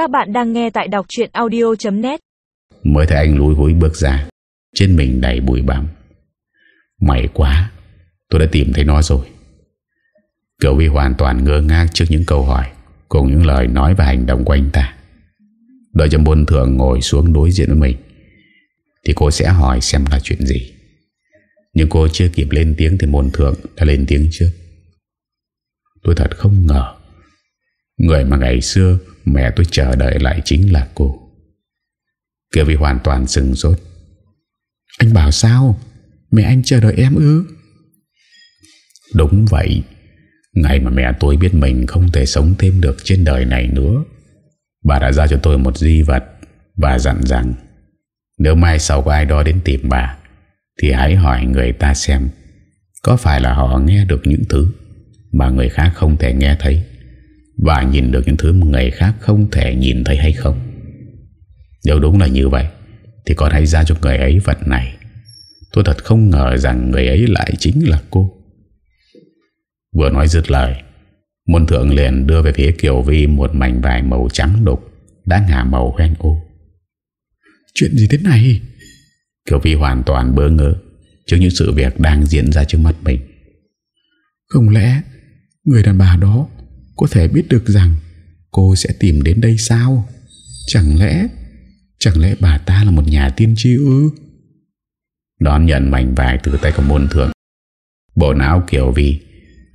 Các bạn đang nghe tại đọc chuyện audio.net Mới thấy anh lúi húi bước ra, Trên mình đầy bụi bặm. May quá, Tôi đã tìm thấy nó rồi. Cậu Vi hoàn toàn ngơ ngác trước những câu hỏi Cùng những lời nói và hành động của anh ta. Đợi cho bôn thượng ngồi xuống đối diện với mình, Thì cô sẽ hỏi xem là chuyện gì. Nhưng cô chưa kịp lên tiếng Thì môn thượng đã lên tiếng trước. Tôi thật không ngờ, Người mà ngày xưa Mẹ tôi chờ đợi lại chính là cô. Kiều Vy hoàn toàn sừng sốt. Anh bảo sao? Mẹ anh chờ đợi em ư? Đúng vậy. Ngày mà mẹ tôi biết mình không thể sống thêm được trên đời này nữa, Bà đã giao cho tôi một di vật. Bà dặn rằng, Nếu mai sau có ai đó đến tìm bà, Thì hãy hỏi người ta xem, Có phải là họ nghe được những thứ Mà người khác không thể nghe thấy. Và nhìn được những thứ mà người khác không thể nhìn thấy hay không? Nếu đúng là như vậy Thì con hãy ra cho người ấy vật này. Tôi thật không ngờ rằng người ấy lại chính là cô. Vừa nói dứt lời Môn thượng liền đưa về phía Kiều Vi Một mảnh vải màu trắng đục Đã ngả màu hoen ô. Chuyện gì thế này? Kiều Vi hoàn toàn bơ ngỡ Trước những sự việc đang diễn ra trước mắt mình. Không lẽ Người đàn bà đó có thể biết được rằng Cô sẽ tìm đến đây sao? Chẳng lẽ Chẳng lẽ bà ta là một nhà tiên tri ư? Đón nhận mảnh vải từ tay của môn thượng. Bộ não Kiều Vi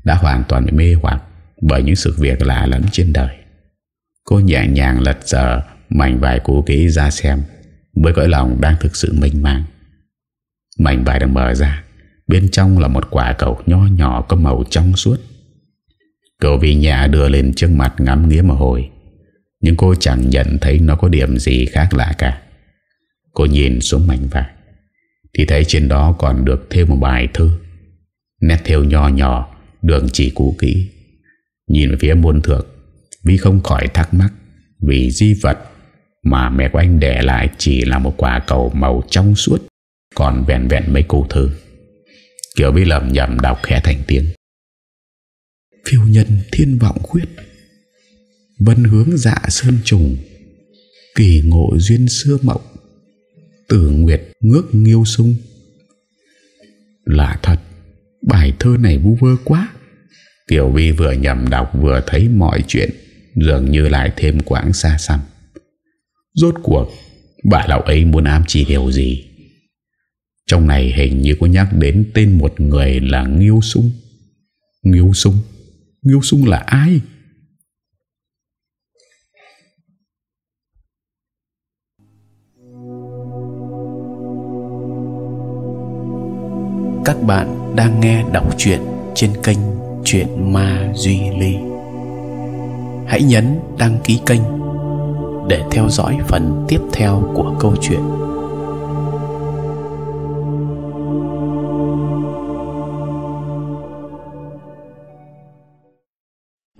Đã hoàn toàn bị mê hoặc Bởi những sự việc lạ lẫm trên đời. Cô nhẹ nhàng lật giờ Mảnh vải cũ kỹ ra xem Với cõi lòng đang thực sự mênh mang Mảnh vải được mở ra, Bên trong là một quả cầu nho nhỏ Có màu trong suốt. Cậu vì nhà đưa lên trước mặt ngắm nghía một hồi. Nhưng cô chẳng nhận thấy Nó có điểm gì khác lạ cả. Cô nhìn xuống mảnh vải. Thì thấy trên đó còn được thêm một bài thư Nét theo nho nhỏ, Đường chỉ cũ kỹ. Nhìn về phía môn thượng, Vi không khỏi thắc mắc Vì di vật Mà mẹ của anh để lại Chỉ là một quả cầu màu trong suốt, Còn vẹn vẹn mấy câu thư Kiểu Vi lầm nhầm đọc khẽ thành tiếng. Phiêu nhân thiên vọng khuyết. Vân hướng dạ sơn trùng. Kỳ ngộ duyên xưa mộng. Tử nguyệt ngước nghiêu sung. Lạ thật, Bài thơ này vu vơ quá. Tiểu Vi vừa nhầm đọc vừa thấy mọi chuyện, Dường như lại thêm quãng xa xăm. Rốt cuộc, Bà lão ấy muốn ám chỉ điều gì? Trong này hình như có nhắc đến tên một người là Nghiêu Sung. Nghiêu Sung. Nghiêu Sung là ai? Các bạn đang nghe đọc truyện trên kênh Chuyện Ma Duy Ly. Hãy nhấn đăng ký kênh Để theo dõi phần tiếp theo của câu chuyện.